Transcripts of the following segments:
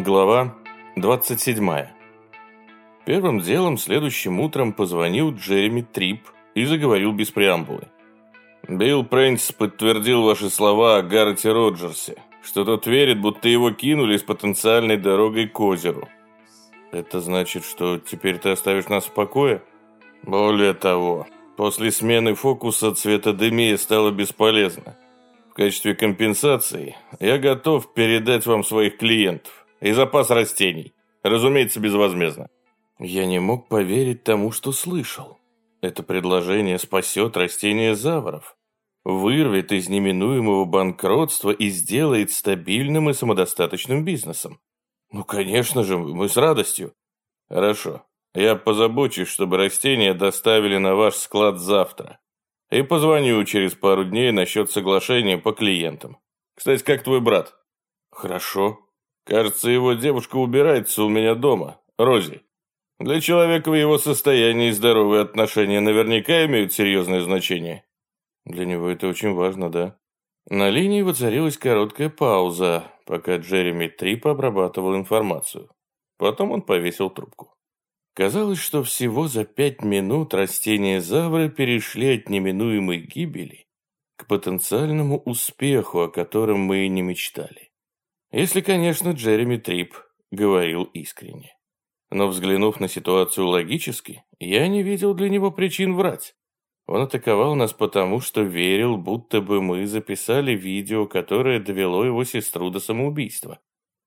Глава 27. Первым делом следующим утром позвонил Джереми Трип и заговорил без преамбулы. «Билл Прэнсис подтвердил ваши слова о Гаррете Роджерсе, что тот верит, будто его кинули с потенциальной дорогой к озеру. Это значит, что теперь ты оставишь нас в покое? Более того, после смены фокуса цветодемия стала бесполезна. В качестве компенсации я готов передать вам своих клиентов и запас растений. Разумеется, безвозмездно. Я не мог поверить тому, что слышал. Это предложение спасет растения заваров, вырвет из неминуемого банкротства и сделает стабильным и самодостаточным бизнесом. Ну, конечно же, мы с радостью. Хорошо. Я позабочусь, чтобы растения доставили на ваш склад завтра. И позвоню через пару дней насчет соглашения по клиентам. Кстати, как твой брат? Хорошо. Кажется, его девушка убирается у меня дома, Рози. Для человека в его состоянии здоровые отношения наверняка имеют серьезное значение. Для него это очень важно, да? На линии воцарилась короткая пауза, пока Джереми Трип обрабатывал информацию. Потом он повесил трубку. Казалось, что всего за пять минут растения Завры перешли от неминуемой гибели к потенциальному успеху, о котором мы и не мечтали. Если, конечно, Джереми Трип говорил искренне. Но взглянув на ситуацию логически, я не видел для него причин врать. Он атаковал нас потому, что верил, будто бы мы записали видео, которое довело его сестру до самоубийства.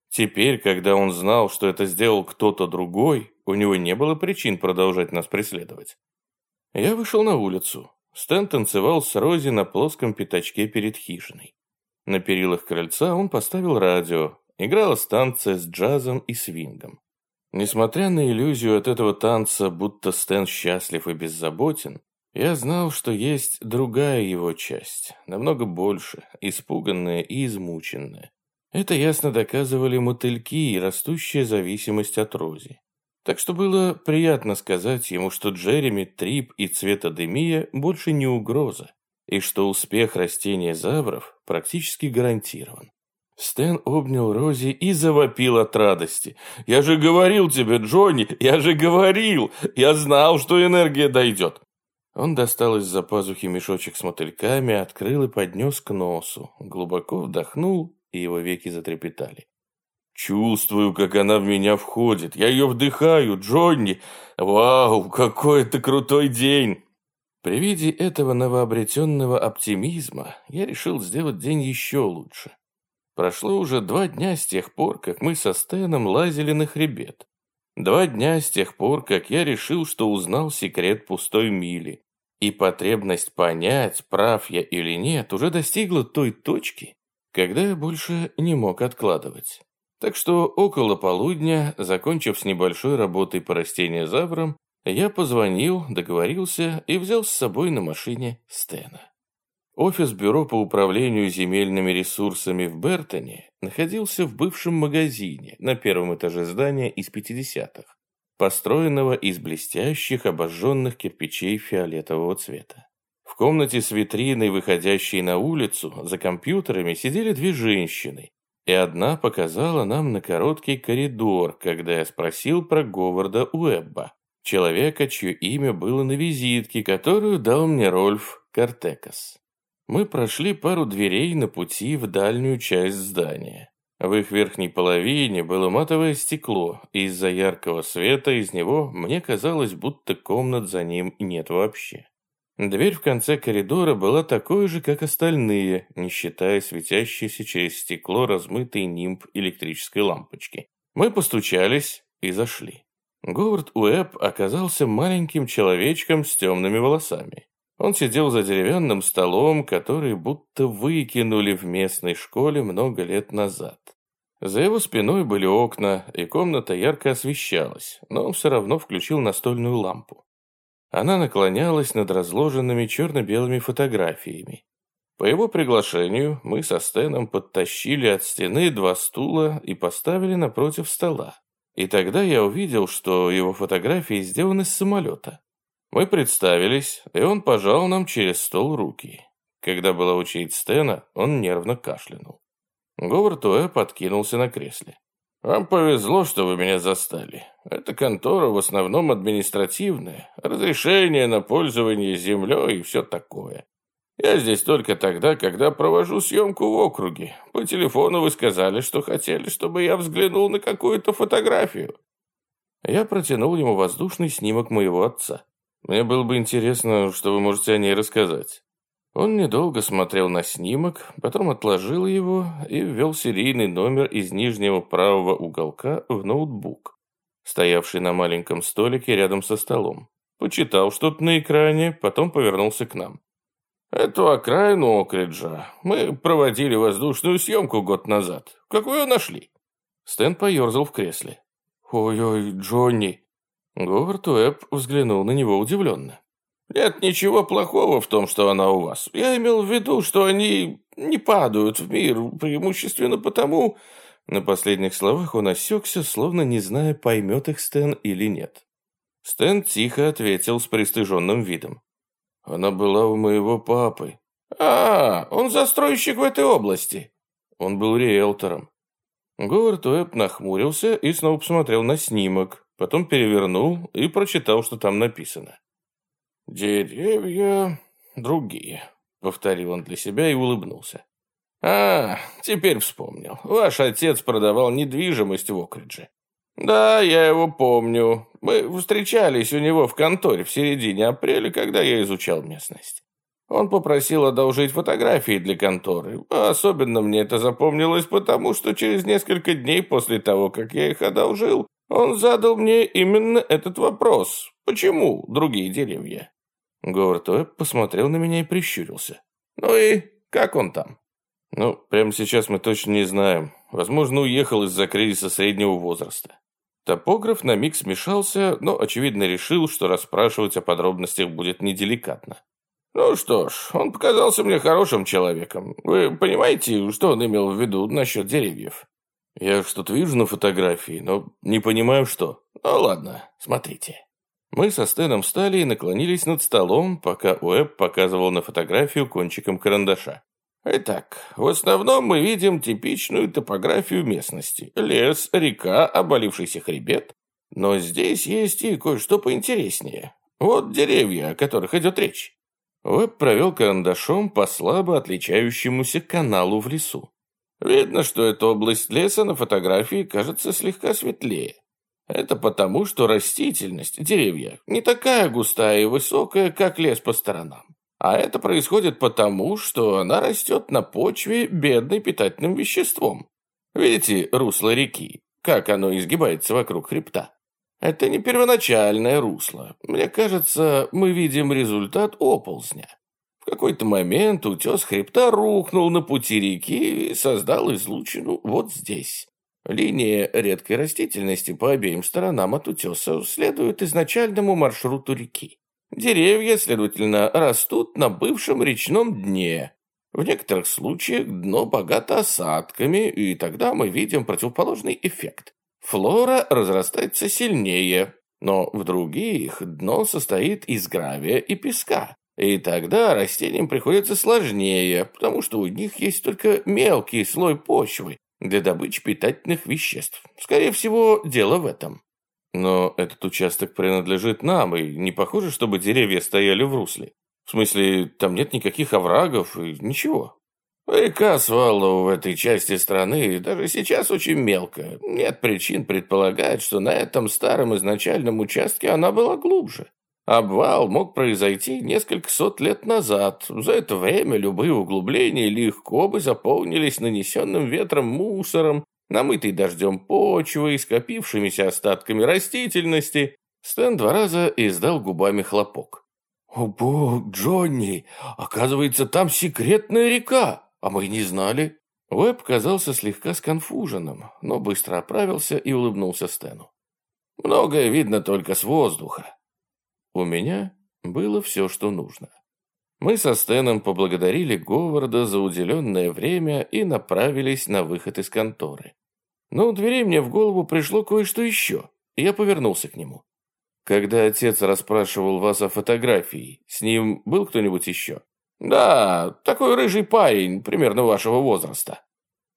Теперь, когда он знал, что это сделал кто-то другой, у него не было причин продолжать нас преследовать. Я вышел на улицу. Стэн танцевал с Рози на плоском пятачке перед хижиной. На перилах крыльца он поставил радио. Играла станция с джазом и свингом. Несмотря на иллюзию от этого танца, будто Стэн счастлив и беззаботен, я знал, что есть другая его часть, намного больше, испуганная и измученная. Это ясно доказывали мотыльки и растущая зависимость от Рози. Так что было приятно сказать ему, что Джереми, Трип и Цветодемия больше не угроза, и что успех растения завров практически гарантирован. Стэн обнял Рози и завопил от радости. «Я же говорил тебе, Джонни, я же говорил! Я знал, что энергия дойдет!» Он достал из-за пазухи мешочек с мотыльками, открыл и поднес к носу. Глубоко вдохнул, и его веки затрепетали. «Чувствую, как она в меня входит. Я ее вдыхаю, Джонни! Вау, какой это крутой день!» При виде этого новообретенного оптимизма я решил сделать день еще лучше. Прошло уже два дня с тех пор, как мы со Стэном лазили на хребет. Два дня с тех пор, как я решил, что узнал секрет пустой мили. И потребность понять, прав я или нет, уже достигла той точки, когда я больше не мог откладывать. Так что около полудня, закончив с небольшой работой по растениезаврам, я позвонил, договорился и взял с собой на машине Стена. Офис Бюро по управлению земельными ресурсами в Бертоне находился в бывшем магазине на первом этаже здания из 50-х, построенного из блестящих обожженных кирпичей фиолетового цвета. В комнате с витриной, выходящей на улицу, за компьютерами сидели две женщины, и одна показала нам на короткий коридор, когда я спросил про Говарда Уэбба человека, чье имя было на визитке, которую дал мне Рольф Картекас. Мы прошли пару дверей на пути в дальнюю часть здания. В их верхней половине было матовое стекло, и из-за яркого света из него мне казалось, будто комнат за ним нет вообще. Дверь в конце коридора была такой же, как остальные, не считая светящейся через стекло размытый нимб электрической лампочки. Мы постучались и зашли. Говард Уэбб оказался маленьким человечком с темными волосами. Он сидел за деревянным столом, который будто выкинули в местной школе много лет назад. За его спиной были окна, и комната ярко освещалась, но он все равно включил настольную лампу. Она наклонялась над разложенными черно-белыми фотографиями. По его приглашению мы со Стэном подтащили от стены два стула и поставили напротив стола. И тогда я увидел, что его фотографии сделаны с самолета. Мы представились, и он пожал нам через стол руки. Когда была очередь Стена, он нервно кашлянул. Говард Уэ подкинулся на кресле. «Вам повезло, что вы меня застали. Эта контора в основном административная, разрешение на пользование землей и все такое. Я здесь только тогда, когда провожу съемку в округе. По телефону вы сказали, что хотели, чтобы я взглянул на какую-то фотографию». Я протянул ему воздушный снимок моего отца. Мне было бы интересно, что вы можете о ней рассказать. Он недолго смотрел на снимок, потом отложил его и ввел серийный номер из нижнего правого уголка в ноутбук, стоявший на маленьком столике рядом со столом. Почитал что-то на экране, потом повернулся к нам. «Эту окраину Окриджа мы проводили воздушную съемку год назад. Как вы ее нашли?» Стэн поерзал в кресле. «Ой-ой, Джонни!» Говард Уэбб взглянул на него удивленно. Нет ничего плохого в том, что она у вас. Я имел в виду, что они не падают в мир, преимущественно потому...» На последних словах он осекся, словно не зная, поймет их Стэн или нет. Стэн тихо ответил с пристыженным видом. «Она была у моего папы». «А, он застройщик в этой области». Он был риэлтором. Говард Уэбб нахмурился и снова посмотрел на снимок, потом перевернул и прочитал, что там написано. «Деревья другие», — повторил он для себя и улыбнулся. «А, теперь вспомнил. Ваш отец продавал недвижимость в Окридже. Да, я его помню. Мы встречались у него в конторе в середине апреля, когда я изучал местность. Он попросил одолжить фотографии для конторы. Особенно мне это запомнилось потому, что через несколько дней после того, как я их одолжил, он задал мне именно этот вопрос. Почему другие деревья? Говард Уэбб посмотрел на меня и прищурился. «Ну и как он там?» «Ну, прямо сейчас мы точно не знаем. Возможно, уехал из-за кризиса среднего возраста». Топограф на миг смешался, но, очевидно, решил, что расспрашивать о подробностях будет неделикатно. «Ну что ж, он показался мне хорошим человеком. Вы понимаете, что он имел в виду насчет деревьев?» «Я что-то вижу на фотографии, но не понимаю, что». «Ну ладно, смотрите». Мы со Стэном встали и наклонились над столом, пока Уэбб показывал на фотографию кончиком карандаша. Итак, в основном мы видим типичную топографию местности. Лес, река, обвалившийся хребет. Но здесь есть и кое-что поинтереснее. Вот деревья, о которых идет речь. Уэбб провел карандашом по слабо отличающемуся каналу в лесу. Видно, что эта область леса на фотографии кажется слегка светлее. Это потому, что растительность, деревья, не такая густая и высокая, как лес по сторонам. А это происходит потому, что она растет на почве, бедной питательным веществом. Видите русло реки, как оно изгибается вокруг хребта? Это не первоначальное русло. Мне кажется, мы видим результат оползня. В какой-то момент утес хребта рухнул на пути реки и создал излучину вот здесь. Линия редкой растительности по обеим сторонам от утеса следует изначальному маршруту реки. Деревья, следовательно, растут на бывшем речном дне. В некоторых случаях дно богато осадками, и тогда мы видим противоположный эффект. Флора разрастается сильнее, но в других дно состоит из гравия и песка. И тогда растениям приходится сложнее, потому что у них есть только мелкий слой почвы, для добычи питательных веществ. Скорее всего, дело в этом. Но этот участок принадлежит нам, и не похоже, чтобы деревья стояли в русле. В смысле, там нет никаких оврагов и ничего. Река Сваллоу в этой части страны даже сейчас очень мелкая. Нет причин предполагать, что на этом старом изначальном участке она была глубже. Обвал мог произойти несколько сот лет назад. За это время любые углубления легко бы заполнились нанесенным ветром мусором, намытой дождем почвой, скопившимися остатками растительности. Стэн два раза издал губами хлопок. «О, бог, Джонни! Оказывается, там секретная река, а мы не знали!» Уэб казался слегка сконфуженным, но быстро оправился и улыбнулся Стэну. «Многое видно только с воздуха. У меня было все, что нужно. Мы со Стэном поблагодарили Говарда за уделенное время и направились на выход из конторы. Но у дверей мне в голову пришло кое-что еще, и я повернулся к нему. Когда отец расспрашивал вас о фотографии, с ним был кто-нибудь еще? Да, такой рыжий парень, примерно вашего возраста.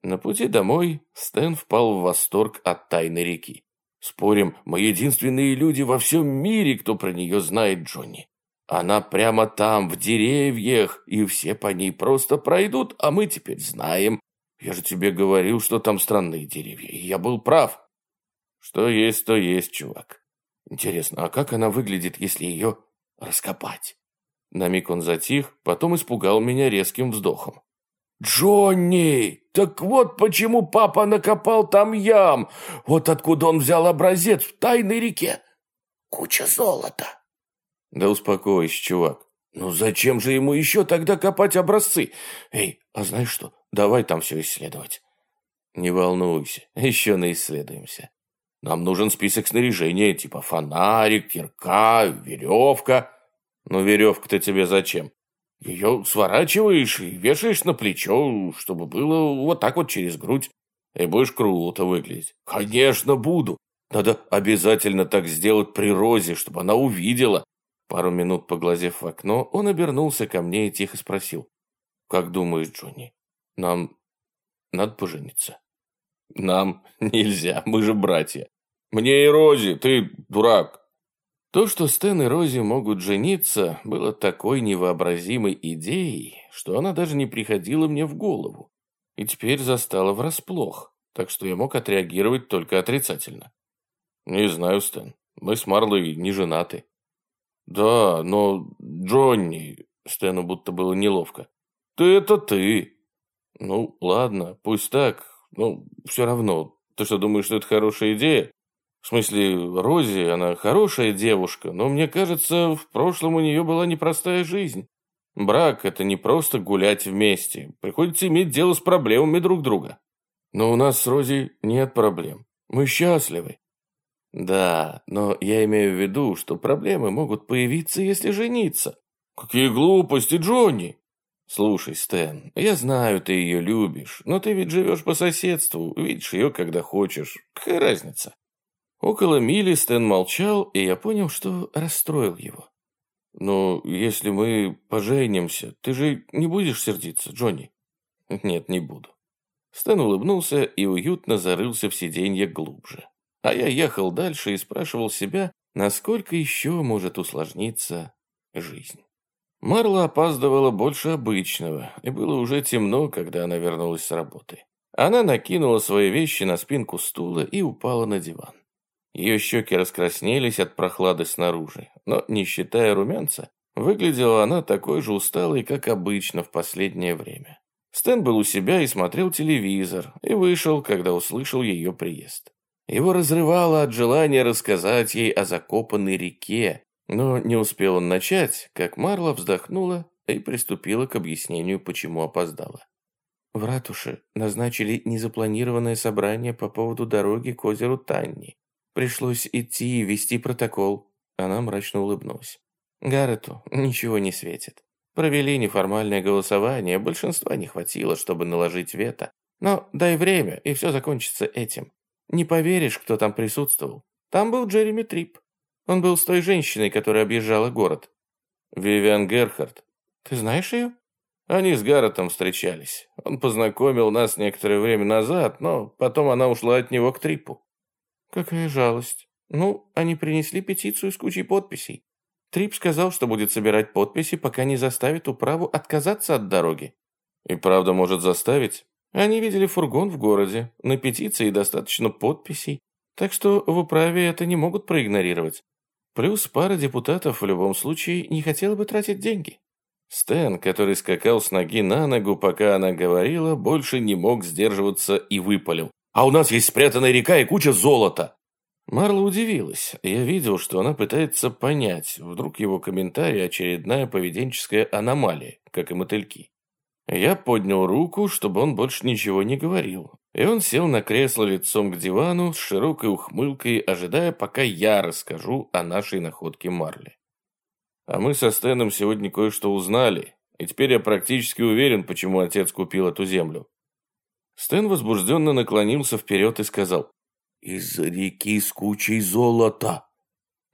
На пути домой Стэн впал в восторг от тайны реки. Спорим, мы единственные люди во всем мире, кто про нее знает Джонни. Она прямо там, в деревьях, и все по ней просто пройдут, а мы теперь знаем. Я же тебе говорил, что там странные деревья, и я был прав. Что есть, то есть, чувак. Интересно, а как она выглядит, если ее раскопать? На миг он затих, потом испугал меня резким вздохом. «Джонни! Так вот почему папа накопал там ям! Вот откуда он взял образец в тайной реке! Куча золота!» «Да успокойся, чувак. Ну зачем же ему еще тогда копать образцы? Эй, а знаешь что, давай там все исследовать». «Не волнуйся, еще наисследуемся. Нам нужен список снаряжения, типа фонарик, кирка, веревка». «Ну веревка-то тебе зачем?» Ее сворачиваешь и вешаешь на плечо, чтобы было вот так вот через грудь. И будешь круто выглядеть. Конечно, буду. Надо обязательно так сделать при Розе, чтобы она увидела. Пару минут поглазев в окно, он обернулся ко мне и тихо спросил. «Как думаешь, Джонни, нам надо пожениться?» «Нам нельзя, мы же братья. Мне и Рози, ты дурак. То, что Стэн и Рози могут жениться, было такой невообразимой идеей, что она даже не приходила мне в голову. И теперь застала врасплох, так что я мог отреагировать только отрицательно. «Не знаю, Стэн, мы с Марлой не женаты». «Да, но Джонни...» Стэну будто было неловко. «Ты это ты!» «Ну, ладно, пусть так, но все равно. Ты что, думаешь, что это хорошая идея?» В смысле, Рози, она хорошая девушка, но мне кажется, в прошлом у нее была непростая жизнь. Брак – это не просто гулять вместе. Приходится иметь дело с проблемами друг друга. Но у нас с Рози нет проблем. Мы счастливы. Да, но я имею в виду, что проблемы могут появиться, если жениться. Какие глупости, Джонни! Слушай, Стэн, я знаю, ты ее любишь, но ты ведь живешь по соседству, видишь ее, когда хочешь. Какая разница? Около мили Стэн молчал, и я понял, что расстроил его. «Но если мы поженимся, ты же не будешь сердиться, Джонни?» «Нет, не буду». Стэн улыбнулся и уютно зарылся в сиденье глубже. А я ехал дальше и спрашивал себя, насколько еще может усложниться жизнь. Марла опаздывала больше обычного, и было уже темно, когда она вернулась с работы. Она накинула свои вещи на спинку стула и упала на диван. Ее щеки раскраснелись от прохлады снаружи, но, не считая румянца, выглядела она такой же усталой, как обычно в последнее время. Стэн был у себя и смотрел телевизор, и вышел, когда услышал ее приезд. Его разрывало от желания рассказать ей о закопанной реке, но не успел он начать, как Марла вздохнула и приступила к объяснению, почему опоздала. В ратуше назначили незапланированное собрание по поводу дороги к озеру Танни. Пришлось идти и вести протокол. Она мрачно улыбнулась. Гаррету ничего не светит. Провели неформальное голосование, большинства не хватило, чтобы наложить вето. Но дай время, и все закончится этим. Не поверишь, кто там присутствовал. Там был Джереми Трип. Он был с той женщиной, которая объезжала город. Вивиан Герхард. Ты знаешь ее? Они с Гарретом встречались. Он познакомил нас некоторое время назад, но потом она ушла от него к Трипу. Какая жалость. Ну, они принесли петицию с кучей подписей. Трип сказал, что будет собирать подписи, пока не заставит управу отказаться от дороги. И правда может заставить? Они видели фургон в городе, на петиции достаточно подписей, так что в управе это не могут проигнорировать. Плюс пара депутатов в любом случае не хотела бы тратить деньги. Стэн, который скакал с ноги на ногу, пока она говорила, больше не мог сдерживаться и выпалил а у нас есть спрятанная река и куча золота». Марла удивилась. Я видел, что она пытается понять, вдруг его комментарий очередная поведенческая аномалия, как и мотыльки. Я поднял руку, чтобы он больше ничего не говорил, и он сел на кресло лицом к дивану с широкой ухмылкой, ожидая, пока я расскажу о нашей находке Марли. А мы со Стэном сегодня кое-что узнали, и теперь я практически уверен, почему отец купил эту землю. Стэн возбужденно наклонился вперед и сказал «Из-за реки с кучей золота».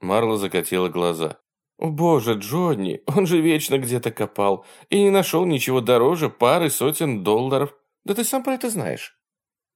Марла закатила глаза. «О боже, Джонни, он же вечно где-то копал и не нашел ничего дороже пары сотен долларов. Да ты сам про это знаешь».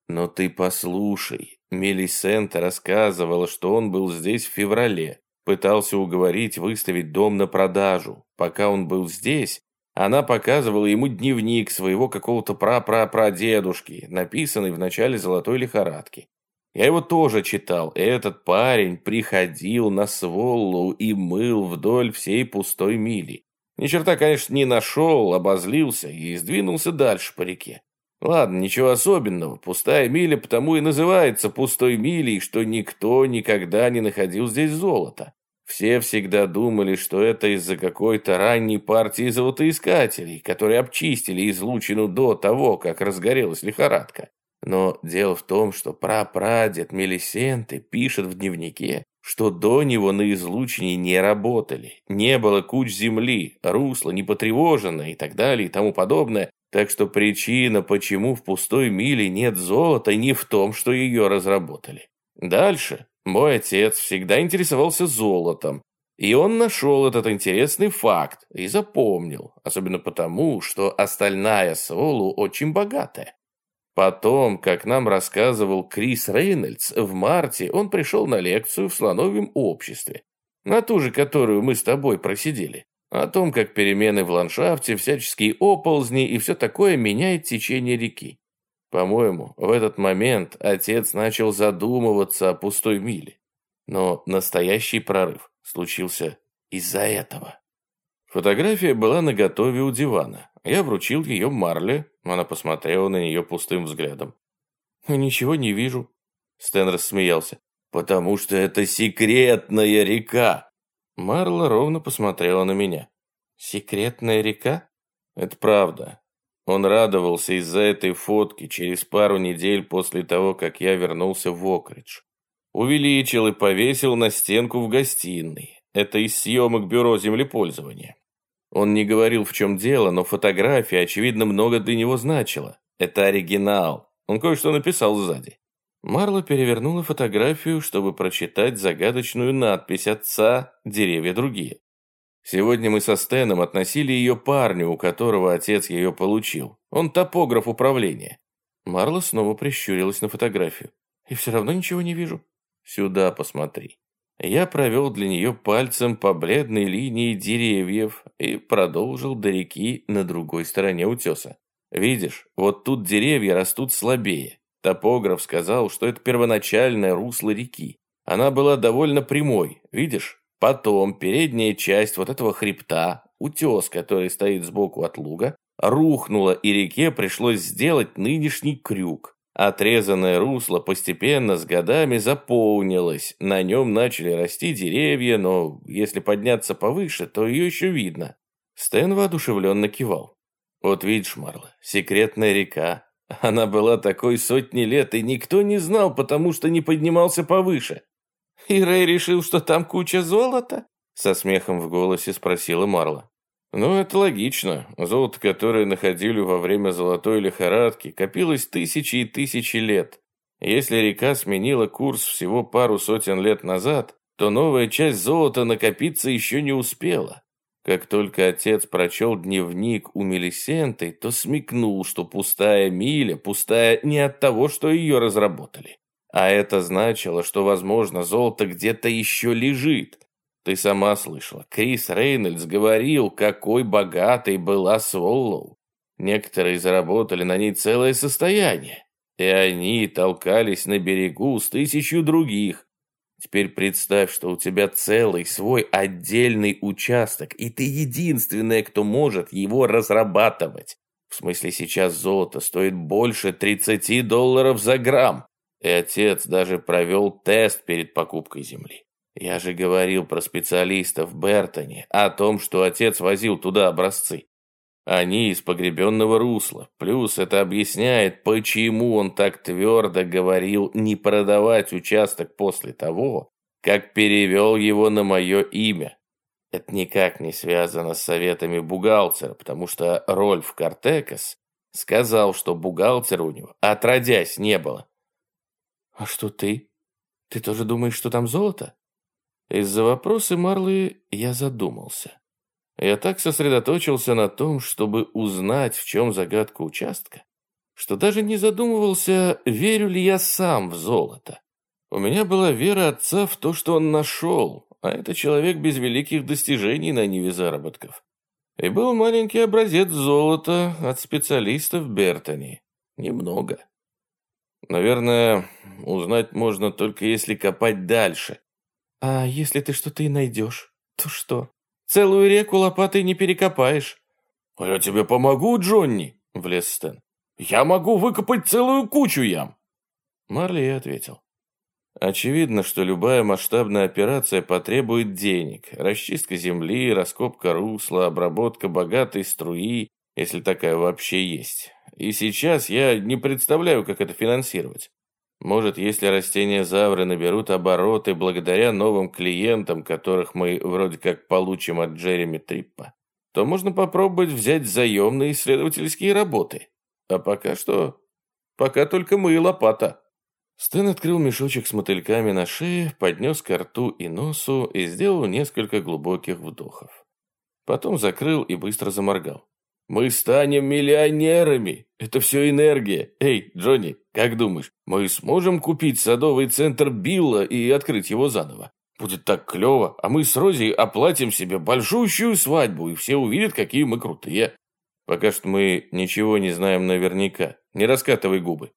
Но ты послушай, Мелисента рассказывала, что он был здесь в феврале, пытался уговорить выставить дом на продажу. Пока он был здесь, она показывала ему дневник своего какого-то пра-пра-прадедушки, написанный в начале золотой лихорадки. Я его тоже читал. Этот парень приходил на Своллу и мыл вдоль всей пустой мили. Ни черта, конечно, не нашел, обозлился и сдвинулся дальше по реке. Ладно, ничего особенного. Пустая миля потому и называется пустой милей, что никто никогда не находил здесь золота. Все всегда думали, что это из-за какой-то ранней партии золотоискателей, которые обчистили излучину до того, как разгорелась лихорадка. Но дело в том, что прапрадед Мелисенты пишет в дневнике, что до него на излучине не работали, не было куч земли, русло не потревожено и так далее и тому подобное, так что причина, почему в пустой миле нет золота, не в том, что ее разработали. Дальше. Мой отец всегда интересовался золотом, и он нашел этот интересный факт и запомнил, особенно потому, что остальная Солу очень богатая. Потом, как нам рассказывал Крис Рейнольдс, в марте он пришел на лекцию в слоновьем обществе, на ту же, которую мы с тобой просидели, о том, как перемены в ландшафте, всяческие оползни и все такое меняет течение реки. По-моему, в этот момент отец начал задумываться о пустой миле. Но настоящий прорыв случился из-за этого. Фотография была наготове у дивана. Я вручил ее Марле, она посмотрела на нее пустым взглядом. «Ничего не вижу», — Стэн рассмеялся. «Потому что это секретная река!» Марла ровно посмотрела на меня. «Секретная река?» «Это правда. Он радовался из-за этой фотки через пару недель после того, как я вернулся в Окридж. Увеличил и повесил на стенку в гостиной. Это из съемок бюро землепользования. Он не говорил, в чем дело, но фотография, очевидно, много для него значила. Это оригинал. Он кое-что написал сзади. Марла перевернула фотографию, чтобы прочитать загадочную надпись отца «Деревья другие». Сегодня мы со Стэном относили ее парню, у которого отец ее получил. Он топограф управления. Марла снова прищурилась на фотографию. И все равно ничего не вижу. Сюда посмотри. Я провел для нее пальцем по бледной линии деревьев и продолжил до реки на другой стороне утеса. Видишь, вот тут деревья растут слабее. Топограф сказал, что это первоначальное русло реки. Она была довольно прямой, видишь? Потом передняя часть вот этого хребта, утес, который стоит сбоку от луга, рухнула, и реке пришлось сделать нынешний крюк. Отрезанное русло постепенно с годами заполнилось, на нем начали расти деревья, но если подняться повыше, то ее еще видно. Стэн воодушевленно кивал. Вот видишь, Марла, секретная река. Она была такой сотни лет, и никто не знал, потому что не поднимался повыше. И Рэй решил, что там куча золота? Со смехом в голосе спросила Марла. Ну, это логично. Золото, которое находили во время золотой лихорадки, копилось тысячи и тысячи лет. Если река сменила курс всего пару сотен лет назад, то новая часть золота накопиться еще не успела. Как только отец прочел дневник у Мелисенты, то смекнул, что пустая миля пустая не от того, что ее разработали. А это значило, что, возможно, золото где-то еще лежит – ты сама слышала, Крис Рейнольдс говорил, какой богатой была Своллоу. Некоторые заработали на ней целое состояние, и они толкались на берегу с тысячу других. Теперь представь, что у тебя целый свой отдельный участок, и ты единственная, кто может его разрабатывать. В смысле, сейчас золото стоит больше 30 долларов за грамм. И отец даже провел тест перед покупкой земли. Я же говорил про специалистов Бертоне, о том, что отец возил туда образцы. Они из погребенного русла. Плюс это объясняет, почему он так твердо говорил не продавать участок после того, как перевел его на мое имя. Это никак не связано с советами бухгалтера, потому что Рольф Картекас сказал, что бухгалтера у него отродясь не было. «А что ты? Ты тоже думаешь, что там золото?» Из-за вопроса Марлы я задумался. Я так сосредоточился на том, чтобы узнать, в чем загадка участка, что даже не задумывался, верю ли я сам в золото. У меня была вера отца в то, что он нашел, а это человек без великих достижений на ниве заработков. И был маленький образец золота от специалистов Бертони. Немного. Наверное, узнать можно только если копать дальше. А если ты что-то и найдешь, то что? Целую реку лопатой не перекопаешь. Я тебе помогу, Джонни, влез Стэн. Я могу выкопать целую кучу ям. Марли ответил. Очевидно, что любая масштабная операция потребует денег. Расчистка земли, раскопка русла, обработка богатой струи, если такая вообще есть. И сейчас я не представляю, как это финансировать. Может, если растения-завры наберут обороты благодаря новым клиентам, которых мы вроде как получим от Джереми Триппа, то можно попробовать взять заемные исследовательские работы. А пока что... Пока только мы и лопата. Стэн открыл мешочек с мотыльками на шее, поднес ко рту и носу и сделал несколько глубоких вдохов. Потом закрыл и быстро заморгал. «Мы станем миллионерами! Это все энергия! Эй, Джонни, как думаешь, мы сможем купить садовый центр Билла и открыть его заново? Будет так клево, а мы с Рози оплатим себе большущую свадьбу, и все увидят, какие мы крутые. Пока что мы ничего не знаем наверняка. Не раскатывай губы.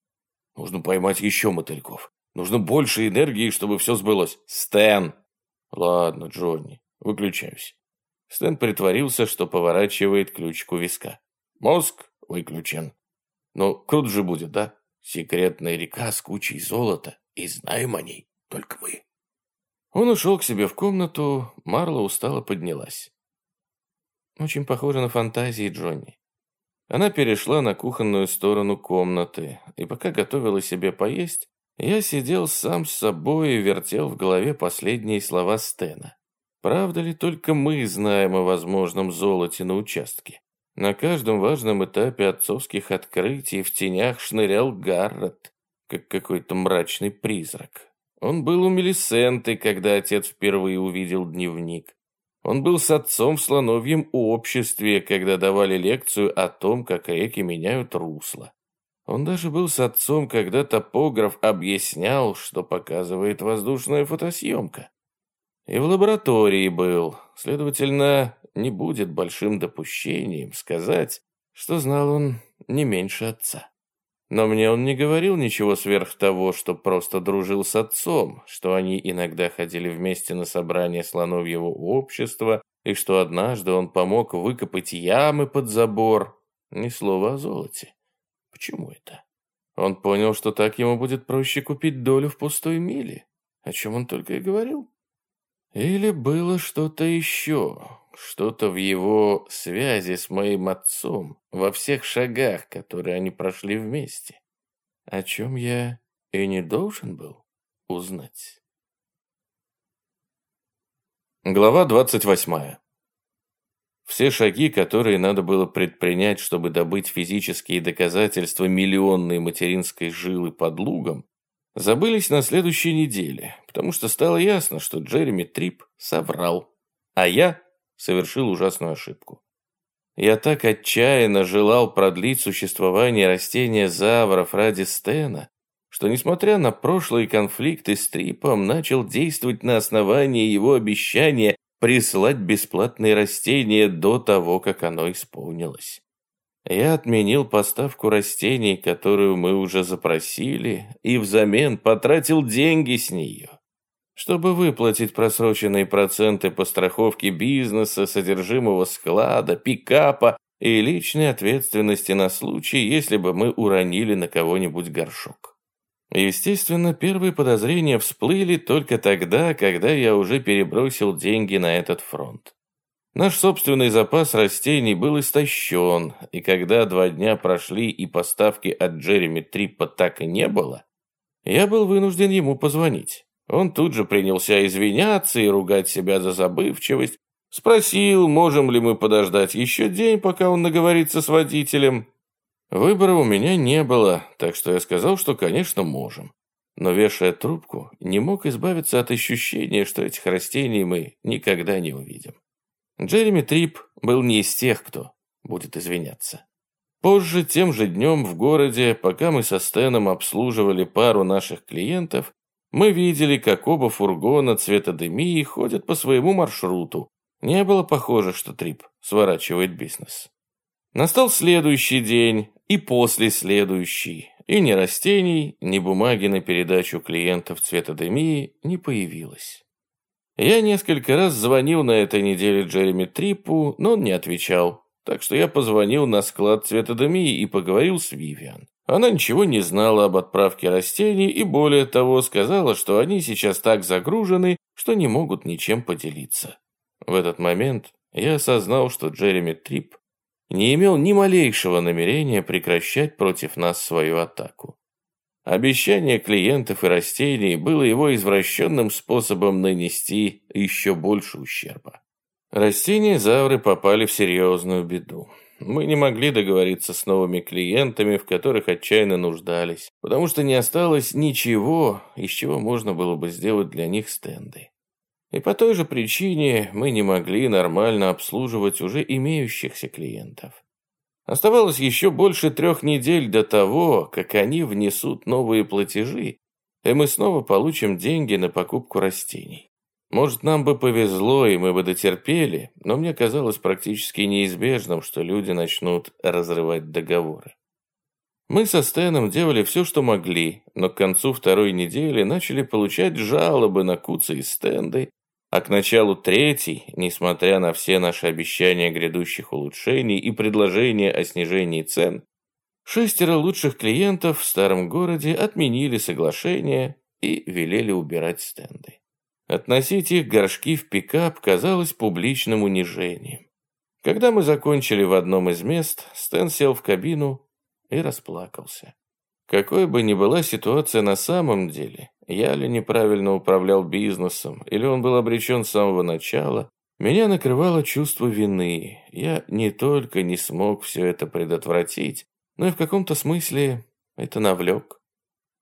Нужно поймать еще мотыльков. Нужно больше энергии, чтобы все сбылось. Стэн! Ладно, Джонни, выключаюсь. Стэн притворился, что поворачивает ключику виска. Мозг выключен. Ну, круто же будет, да? Секретная река с кучей золота, и знаем о ней только мы. Он ушел к себе в комнату, Марла устало поднялась. Очень похоже на фантазии Джонни. Она перешла на кухонную сторону комнаты, и пока готовила себе поесть, я сидел сам с собой и вертел в голове последние слова Стена. Правда ли только мы знаем о возможном золоте на участке? На каждом важном этапе отцовских открытий в тенях шнырял Гаррет, как какой-то мрачный призрак. Он был у Мелисенты, когда отец впервые увидел дневник. Он был с отцом в слоновьем обществе, когда давали лекцию о том, как реки меняют русло. Он даже был с отцом, когда топограф объяснял, что показывает воздушная фотосъемка. И в лаборатории был. Следовательно, не будет большим допущением сказать, что знал он не меньше отца. Но мне он не говорил ничего сверх того, что просто дружил с отцом, что они иногда ходили вместе на собрания слоновьего общества, и что однажды он помог выкопать ямы под забор. Ни слова о золоте. Почему это? Он понял, что так ему будет проще купить долю в пустой миле, о чем он только и говорил. Или было что-то еще, что-то в его связи с моим отцом, во всех шагах, которые они прошли вместе, о чем я и не должен был узнать. Глава двадцать восьмая. Все шаги, которые надо было предпринять, чтобы добыть физические доказательства миллионной материнской жилы под лугом, забылись на следующей неделе, потому что стало ясно, что Джереми Трип соврал, а я совершил ужасную ошибку. Я так отчаянно желал продлить существование растения завров ради Стена, что, несмотря на прошлые конфликты с Трипом, начал действовать на основании его обещания прислать бесплатные растения до того, как оно исполнилось. Я отменил поставку растений, которую мы уже запросили, и взамен потратил деньги с нее. Чтобы выплатить просроченные проценты по страховке бизнеса, содержимого склада, пикапа и личной ответственности на случай, если бы мы уронили на кого-нибудь горшок. Естественно, первые подозрения всплыли только тогда, когда я уже перебросил деньги на этот фронт. Наш собственный запас растений был истощен, и когда два дня прошли и поставки от Джереми Триппа так и не было, я был вынужден ему позвонить. Он тут же принялся извиняться и ругать себя за забывчивость, спросил, можем ли мы подождать еще день, пока он наговорится с водителем. Выбора у меня не было, так что я сказал, что, конечно, можем. Но, вешая трубку, не мог избавиться от ощущения, что этих растений мы никогда не увидим. Джереми Трип был не из тех, кто будет извиняться. Позже, тем же днем в городе, пока мы со Стэном обслуживали пару наших клиентов, мы видели, как оба фургона цвета дымии ходят по своему маршруту. Не было похоже, что Трип сворачивает бизнес. Настал следующий день и после следующий, и ни растений, ни бумаги на передачу клиентов цвета дымии не появилось. Я несколько раз звонил на этой неделе Джереми Трипу, но он не отвечал. Так что я позвонил на склад цветодемии и поговорил с Вивиан. Она ничего не знала об отправке растений и более того сказала, что они сейчас так загружены, что не могут ничем поделиться. В этот момент я осознал, что Джереми Трип не имел ни малейшего намерения прекращать против нас свою атаку. Обещание клиентов и растений было его извращенным способом нанести еще больше ущерба. Растения-завры попали в серьезную беду. Мы не могли договориться с новыми клиентами, в которых отчаянно нуждались, потому что не осталось ничего, из чего можно было бы сделать для них стенды. И по той же причине мы не могли нормально обслуживать уже имеющихся клиентов. Оставалось еще больше трех недель до того, как они внесут новые платежи, и мы снова получим деньги на покупку растений. Может, нам бы повезло, и мы бы дотерпели, но мне казалось практически неизбежным, что люди начнут разрывать договоры. Мы со Стэном делали все, что могли, но к концу второй недели начали получать жалобы на куцы и стенды, а к началу третьей, несмотря на все наши обещания грядущих улучшений и предложения о снижении цен, шестеро лучших клиентов в старом городе отменили соглашение и велели убирать стенды. Относить их горшки в пикап казалось публичным унижением. Когда мы закончили в одном из мест, Стэн сел в кабину и расплакался. Какой бы ни была ситуация на самом деле, я ли неправильно управлял бизнесом, или он был обречен с самого начала, меня накрывало чувство вины. Я не только не смог все это предотвратить, но и в каком-то смысле это навлек.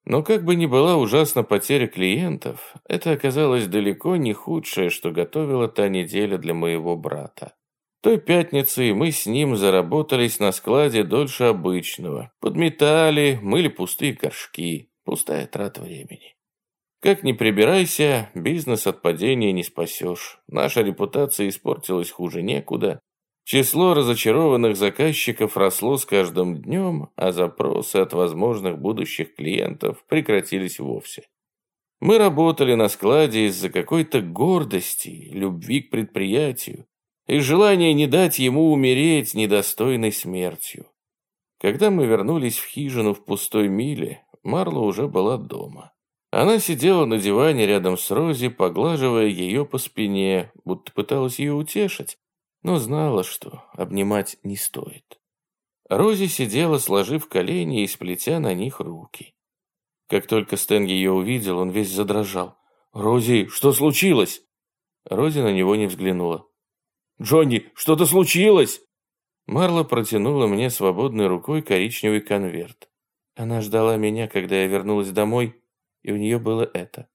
Но как бы ни была ужасна потеря клиентов, это оказалось далеко не худшее, что готовила та неделя для моего брата. Той пятницей мы с ним заработались на складе дольше обычного. Подметали, мыли пустые горшки. Пустая трата времени. Как ни прибирайся, бизнес от падения не спасешь. Наша репутация испортилась хуже некуда. Число разочарованных заказчиков росло с каждым днем, а запросы от возможных будущих клиентов прекратились вовсе. Мы работали на складе из-за какой-то гордости, любви к предприятию и желания не дать ему умереть недостойной смертью. Когда мы вернулись в хижину в пустой миле, Марла уже была дома. Она сидела на диване рядом с Рози, поглаживая ее по спине, будто пыталась ее утешить, но знала, что обнимать не стоит. Рози сидела, сложив колени и сплетя на них руки. Как только Стэн ее увидел, он весь задрожал. «Рози, что случилось?» Рози на него не взглянула. «Джонни, что-то случилось?» Марла протянула мне свободной рукой коричневый конверт. Она ждала меня, когда я вернулась домой, и у нее было это.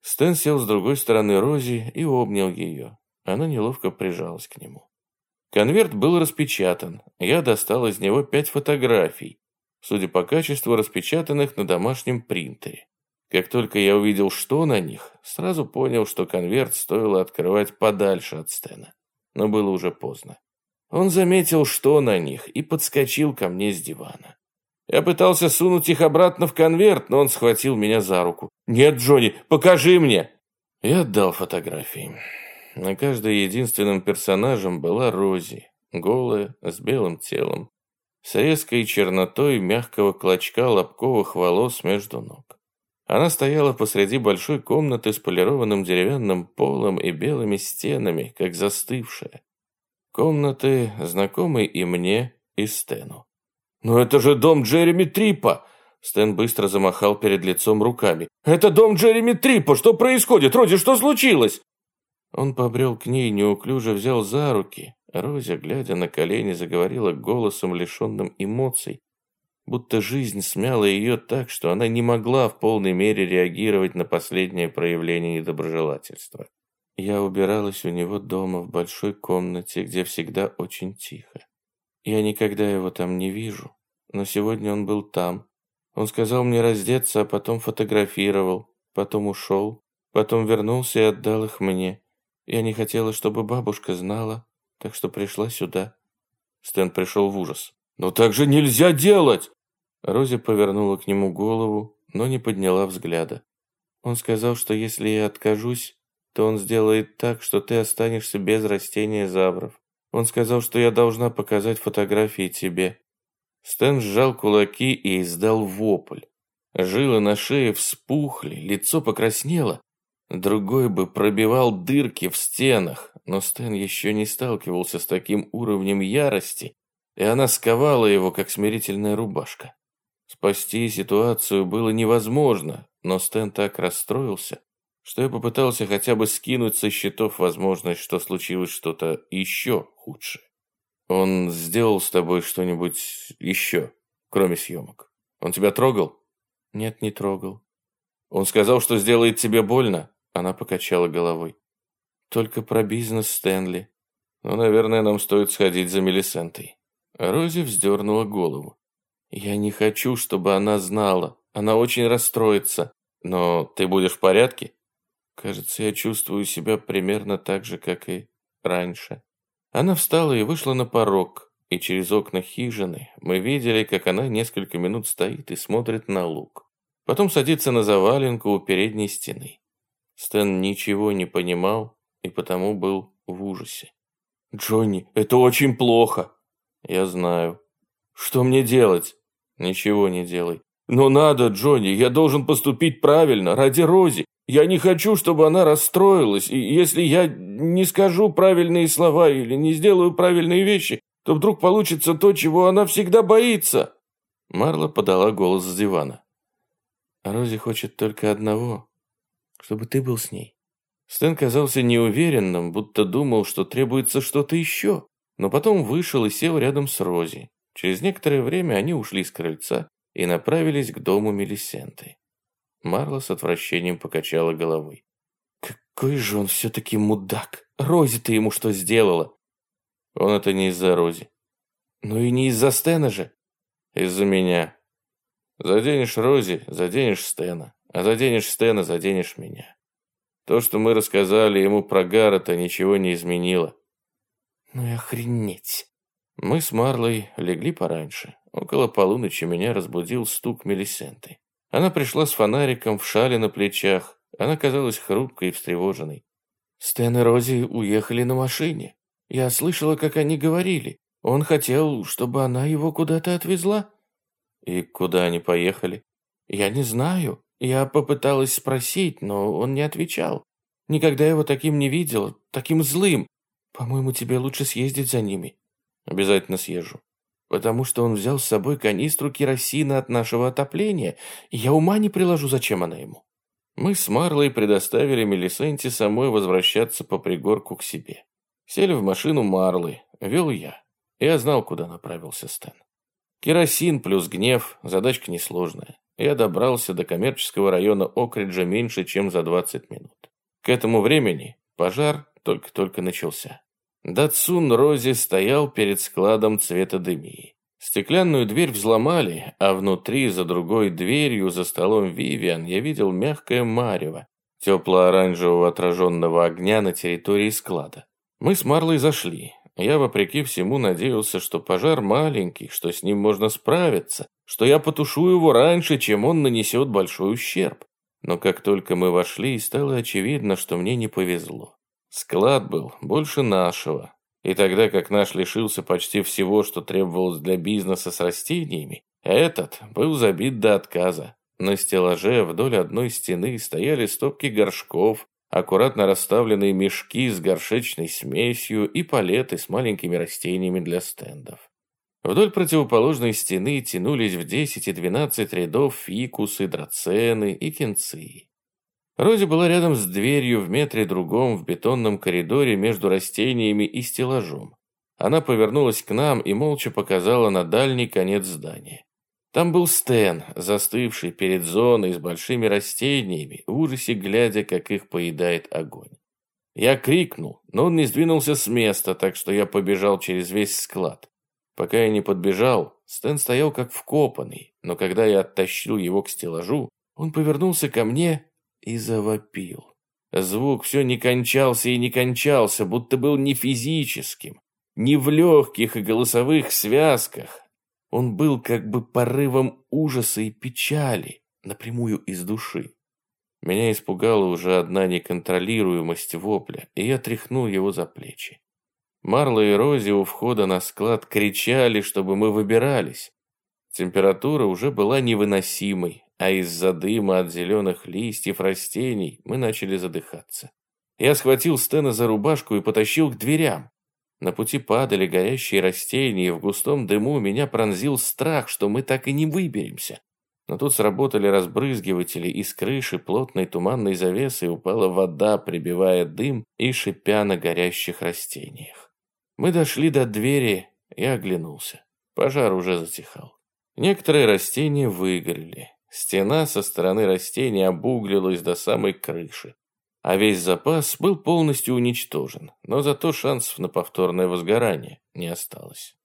Стэн сел с другой стороны Рози и обнял ее. Она неловко прижалась к нему. Конверт был распечатан. Я достал из него пять фотографий, судя по качеству распечатанных на домашнем принтере. Как только я увидел, что на них, сразу понял, что конверт стоило открывать подальше от Стена. Но было уже поздно. Он заметил, что на них, и подскочил ко мне с дивана. Я пытался сунуть их обратно в конверт, но он схватил меня за руку. «Нет, Джонни, покажи мне!» Я отдал фотографии. На каждой единственным персонажем была Рози, голая, с белым телом, с резкой чернотой мягкого клочка лобковых волос между ног. Она стояла посреди большой комнаты с полированным деревянным полом и белыми стенами, как застывшая. Комнаты, знакомые и мне, и Стэну. «Но это же дом Джереми Трипа!» Стэн быстро замахал перед лицом руками. «Это дом Джереми Трипа! Что происходит? Роди, что случилось?» Он побрел к ней, неуклюже взял за руки. Розя, глядя на колени, заговорила голосом, лишенным эмоций, будто жизнь смяла ее так, что она не могла в полной мере реагировать на последнее проявление недоброжелательства. Я убиралась у него дома в большой комнате, где всегда очень тихо. Я никогда его там не вижу, но сегодня он был там. Он сказал мне раздеться, а потом фотографировал, потом ушел, потом вернулся и отдал их мне. Я не хотела, чтобы бабушка знала, так что пришла сюда». Стэн пришел в ужас. «Но так же нельзя делать!» Рози повернула к нему голову, но не подняла взгляда. Он сказал, что если я откажусь, то он сделает так, что ты останешься без растения забров. Он сказал, что я должна показать фотографии тебе. Стэн сжал кулаки и издал вопль. Жилы на шее вспухли, лицо покраснело. Другой бы пробивал дырки в стенах, но Стэн еще не сталкивался с таким уровнем ярости, и она сковала его, как смирительная рубашка. Спасти ситуацию было невозможно, но Стэн так расстроился, что я попытался хотя бы скинуть со счетов возможность, что случилось что-то еще худшее. Он сделал с тобой что-нибудь еще, кроме съемок? Он тебя трогал? Нет, не трогал. Он сказал, что сделает тебе больно? Она покачала головой. Только про бизнес Стэнли. Ну, наверное, нам стоит сходить за Мелисентой. Рози вздернула голову. Я не хочу, чтобы она знала. Она очень расстроится. Но ты будешь в порядке? Кажется, я чувствую себя примерно так же, как и раньше. Она встала и вышла на порог, и через окна хижины мы видели, как она несколько минут стоит и смотрит на луг. Потом садится на заваленку у передней стены. Стэн ничего не понимал и потому был в ужасе. «Джонни, это очень плохо!» «Я знаю». «Что мне делать?» «Ничего не делай». «Но надо, Джонни, я должен поступить правильно, ради Рози. Я не хочу, чтобы она расстроилась, и если я не скажу правильные слова или не сделаю правильные вещи, то вдруг получится то, чего она всегда боится». Марла подала голос с дивана. «Рози хочет только одного, чтобы ты был с ней». Стэн казался неуверенным, будто думал, что требуется что-то еще, но потом вышел и сел рядом с Рози. Через некоторое время они ушли с крыльца и направились к дому Мелисенты. Марла с отвращением покачала головой. «Какой же он все-таки мудак! Рози ты ему что сделала?» «Он это не из-за Рози». «Ну и не из-за Стена же». «Из-за меня. Заденешь Рози, заденешь Стена. А заденешь Стена, заденешь меня. То, что мы рассказали ему про Гаррета, ничего не изменило». «Ну и охренеть!» Мы с Марлой легли пораньше. Около полуночи меня разбудил стук Мелисенты. Она пришла с фонариком в шале на плечах. Она казалась хрупкой и встревоженной. Стэн и Рози уехали на машине. Я слышала, как они говорили. Он хотел, чтобы она его куда-то отвезла. И куда они поехали? Я не знаю. Я попыталась спросить, но он не отвечал. Никогда его таким не видела, таким злым. По-моему, тебе лучше съездить за ними. Обязательно съезжу. Потому что он взял с собой канистру керосина от нашего отопления, и я ума не приложу, зачем она ему. Мы с Марлой предоставили Мелисенте самой возвращаться по пригорку к себе. Сели в машину Марлы, вел я. Я знал, куда направился Стэн. Керосин плюс гнев, задачка несложная. Я добрался до коммерческого района Окриджа меньше, чем за 20 минут. К этому времени пожар только-только начался. Датсун Рози стоял перед складом цвета дымии. Стеклянную дверь взломали, а внутри, за другой дверью, за столом Вивиан, я видел мягкое марево, тепло-оранжевого отраженного огня на территории склада. Мы с Марлой зашли. Я, вопреки всему, надеялся, что пожар маленький, что с ним можно справиться, что я потушу его раньше, чем он нанесет большой ущерб. Но как только мы вошли, стало очевидно, что мне не повезло. Склад был больше нашего. И тогда как наш лишился почти всего, что требовалось для бизнеса с растениями, этот был забит до отказа. На стеллаже вдоль одной стены стояли стопки горшков, аккуратно расставленные мешки с горшечной смесью и палеты с маленькими растениями для стендов. Вдоль противоположной стены тянулись в 10 и 12 рядов фикусы, драцены и кинцы. Рози была рядом с дверью в метре другом в бетонном коридоре между растениями и стеллажом. Она повернулась к нам и молча показала на дальний конец здания. Там был Стэн, застывший перед зоной с большими растениями, в ужасе глядя, как их поедает огонь. Я крикнул, но он не сдвинулся с места, так что я побежал через весь склад. Пока я не подбежал, Стэн стоял как вкопанный, но когда я оттащил его к стеллажу, он повернулся ко мне и завопил. Звук все не кончался и не кончался, будто был не физическим, не в легких и голосовых связках. Он был как бы порывом ужаса и печали, напрямую из души. Меня испугала уже одна неконтролируемость вопля, и я тряхнул его за плечи. Марла и Рози у входа на склад кричали, чтобы мы выбирались. Температура уже была невыносимой, а из-за дыма от зеленых листьев растений мы начали задыхаться. Я схватил Стена за рубашку и потащил к дверям. На пути падали горящие растения, и в густом дыму меня пронзил страх, что мы так и не выберемся. Но тут сработали разбрызгиватели, и с крыши плотной туманной завесой упала вода, прибивая дым и шипя на горящих растениях. Мы дошли до двери, я оглянулся. Пожар уже затихал. Некоторые растения выгорели. Стена со стороны растения обуглилась до самой крыши. А весь запас был полностью уничтожен, но зато шансов на повторное возгорание не осталось.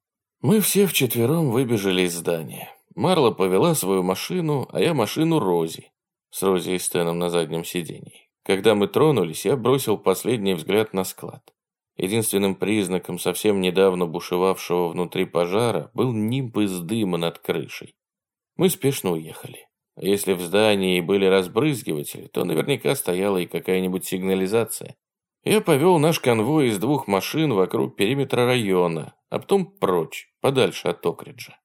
Мы все вчетвером выбежали из здания. Марла повела свою машину, а я машину Рози. С Рози и Стеном на заднем сидении. Когда мы тронулись, я бросил последний взгляд на склад. Единственным признаком совсем недавно бушевавшего внутри пожара был нимб из дыма над крышей. Мы спешно уехали. Если в здании были разбрызгиватели, то наверняка стояла и какая-нибудь сигнализация. Я повел наш конвой из двух машин вокруг периметра района, а потом прочь, подальше от Окриджа.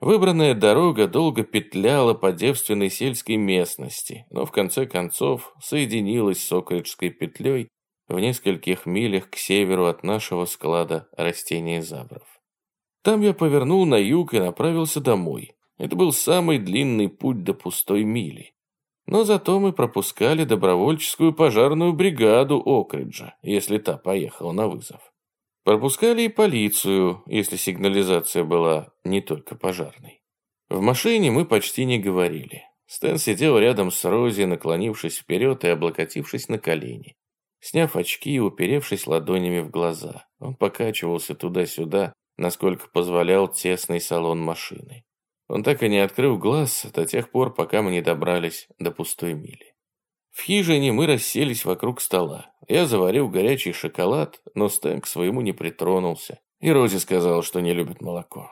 Выбранная дорога долго петляла по девственной сельской местности, но в конце концов соединилась с Окриджской петлей в нескольких милях к северу от нашего склада растений забров. Там я повернул на юг и направился домой. Это был самый длинный путь до пустой мили. Но зато мы пропускали добровольческую пожарную бригаду Окриджа, если та поехала на вызов. Пропускали и полицию, если сигнализация была не только пожарной. В машине мы почти не говорили. Стэн сидел рядом с Рози, наклонившись вперед и облокотившись на колени. Сняв очки и уперевшись ладонями в глаза, он покачивался туда-сюда, насколько позволял тесный салон машины. Он так и не открыл глаз до тех пор, пока мы не добрались до пустой мили. В хижине мы расселись вокруг стола. Я заварил горячий шоколад, но Стэн к своему не притронулся. И Рози сказал, что не любит молоко.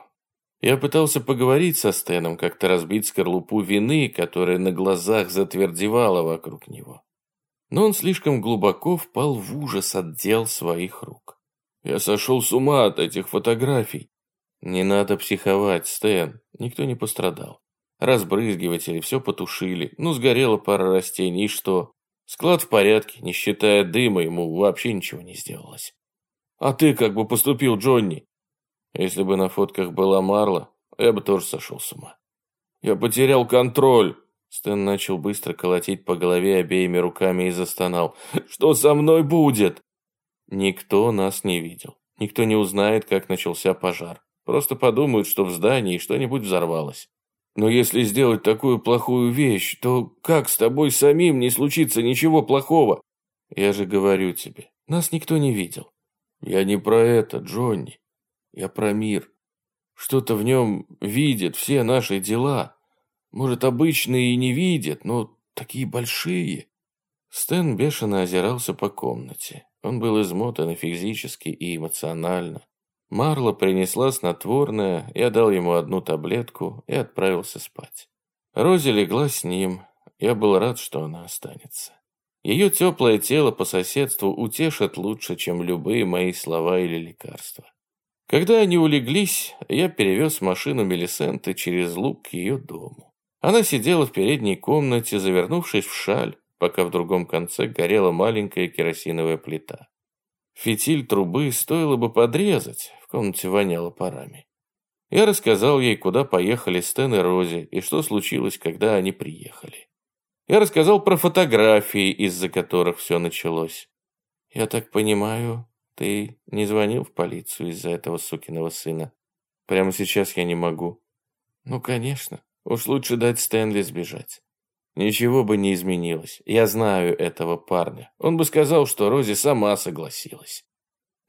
Я пытался поговорить со Стэном, как-то разбить скорлупу вины, которая на глазах затвердевала вокруг него. Но он слишком глубоко впал в ужас от дел своих рук. Я сошел с ума от этих фотографий. Не надо психовать, Стэн. Никто не пострадал. Разбрызгиватели все потушили. Ну, сгорела пара растений, и что? Склад в порядке, не считая дыма, ему вообще ничего не сделалось. А ты как бы поступил, Джонни? Если бы на фотках была Марла, я бы тоже сошел с ума. Я потерял контроль. Стэн начал быстро колотить по голове обеими руками и застонал. Что со мной будет? Никто нас не видел. Никто не узнает, как начался пожар. Просто подумают, что в здании что-нибудь взорвалось. Но если сделать такую плохую вещь, то как с тобой самим не случится ничего плохого? Я же говорю тебе, нас никто не видел. Я не про это, Джонни. Я про мир. Что-то в нем видит все наши дела. Может, обычные и не видят, но такие большие. Стэн бешено озирался по комнате. Он был измотан и физически, и эмоционально. Марла принесла снотворное, я дал ему одну таблетку и отправился спать. Рози легла с ним, я был рад, что она останется. Ее теплое тело по соседству утешит лучше, чем любые мои слова или лекарства. Когда они улеглись, я перевез машину Мелисенты через луг к ее дому. Она сидела в передней комнате, завернувшись в шаль, пока в другом конце горела маленькая керосиновая плита. Фитиль трубы стоило бы подрезать, комнате воняло парами. Я рассказал ей, куда поехали Стэн и Рози, и что случилось, когда они приехали. Я рассказал про фотографии, из-за которых все началось. Я так понимаю, ты не звонил в полицию из-за этого сукиного сына? Прямо сейчас я не могу. Ну, конечно. Уж лучше дать Стэнли сбежать. Ничего бы не изменилось. Я знаю этого парня. Он бы сказал, что Рози сама согласилась.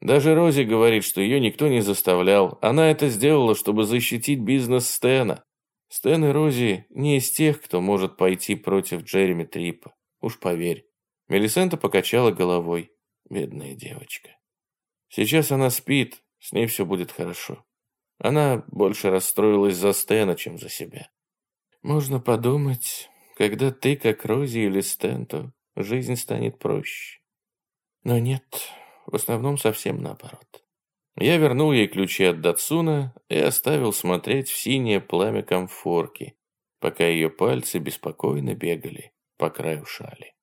Даже Рози говорит, что ее никто не заставлял. Она это сделала, чтобы защитить бизнес Стена. Стэн и Рози не из тех, кто может пойти против Джереми Трипа. Уж поверь. Мелисента покачала головой. Бедная девочка. Сейчас она спит, с ней все будет хорошо. Она больше расстроилась за Стэна, чем за себя. Можно подумать, когда ты как Рози или Стэн, то жизнь станет проще. Но нет, в основном совсем наоборот. Я вернул ей ключи от Датсуна и оставил смотреть в синее пламя комфорки, пока ее пальцы беспокойно бегали по краю шали.